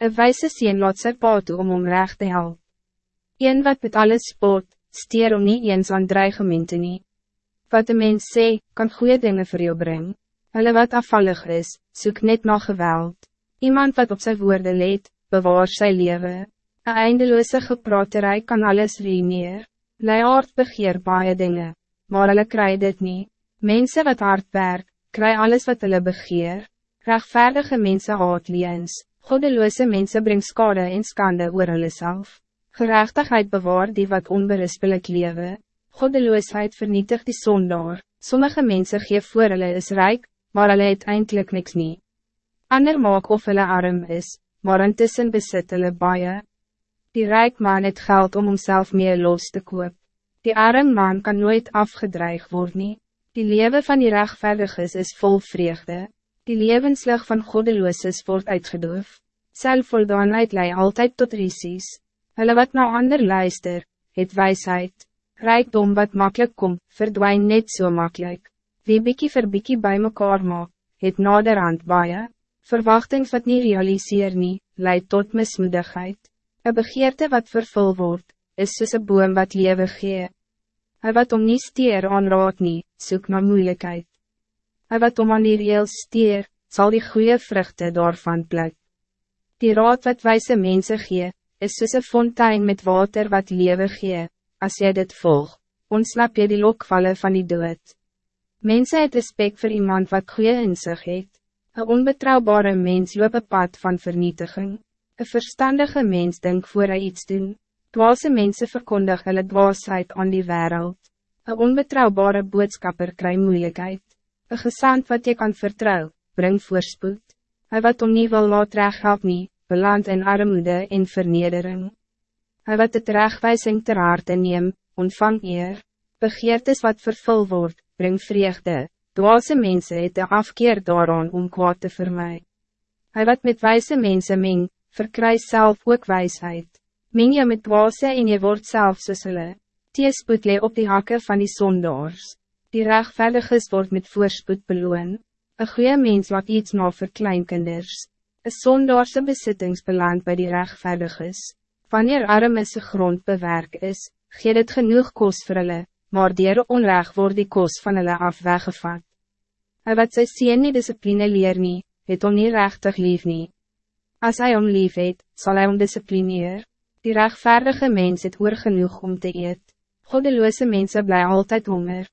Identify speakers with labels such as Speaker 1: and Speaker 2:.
Speaker 1: Een wijze sien laat sy pa toe om om recht te help. Een wat met alles spot, steer om niet eens aan dreigemente nie. Wat de mens sê, kan goede dingen voor jou brengen. Hulle wat afvallig is, zoek net na geweld. Iemand wat op zijn woorden leed, bewaar sy leven. Een eindeloze gepraterij kan alles ruïneer. Lei hard begeer baie dinge, maar hulle kry dit nie. Mensen wat hard werk, kry alles wat hulle begeer. Rechtvaardige mensen haat liens. Goddeloze mensen brengen skade en skande oor hulle self. Gerechtigheid bewaar die wat onberispelijk lewe. Goddeloosheid vernietigt die zondaar. Sommige mensen geef voor hulle is rijk, maar hulle het eindelijk niks nie. Ander maak of hulle arm is, maar intussen besit hulle baie. Die rijk man het geld om homself meer los te koop. Die arm man kan nooit afgedreig worden. Die leven van die rechtvaardiges is vol vreugde. Die levenslig van goddelooses wordt uitgedoof. Selfvoldaanheid lei altijd tot risies. Hulle wat na ander luister, het wijsheid. Rijkdom wat makkelijk komt, verdwijnt net zo so makkelijk. Wie bikkie vir bikkie bij mekaar maak, het naderhand baie. Verwachtings wat niet realiseer nie, leidt tot mismoedigheid. Een begeerte wat vervul wordt, is soos een boom wat lewe gee. Hij wat om niet stier aanraad nie, soek na moeilijkheid. Hij wat om aan die reel stier, zal die goede vruchten daarvan pluk. Die raad wat wijze mensen gee, is soos een fontein met water wat lewe gee, als jy dit volg, ontsnap je die lokvallen van die dood. Mensen het respect voor iemand wat goede in zich het. Een onbetrouwbare mens loop een pad van vernietiging. Een verstandige mens denkt voor hij iets doen. Dwaalse mensen verkondig hulle dwaasheid aan die wereld. Een onbetrouwbare boodskapper krijgt moeilijkheid. Een gezant wat je kan vertrouwen, brengt voorspoed. Hij wat om nie wil laat recht help nie, beland in armoede en vernedering. Hij wat het rechtwijzing ter harte neem, ontvang eer. Begeertes wat vervul wordt, brengt vreugde. Dwaalse mensen het de afkeer daaraan om kwaad te vermijden. Hij wat met wijze mensen meng, verkry zelf ook wijsheid. Meng je met dwaalse en je wordt zelf soos hulle. Teespoed lee op die hakken van die zondaars. Die rechtvaardiges wordt met voorspoed beloon. Een goede mens laat iets na vir kleinkinders. Een zondaarse besittings beland bij die rechtvaardiges. Wanneer armese grond bewerk is, gee dit genoeg kos vir hulle, maar dier onrecht word die kos van hulle af weggevat. Hy wat sy sien nie discipline leer nie, het om nie rechtig lief nie. As hy om lief het, sal hy om disciplineer. Die rechtvaardige mens het oor genoeg om te eet. Goddeloze mensen blij altijd honger.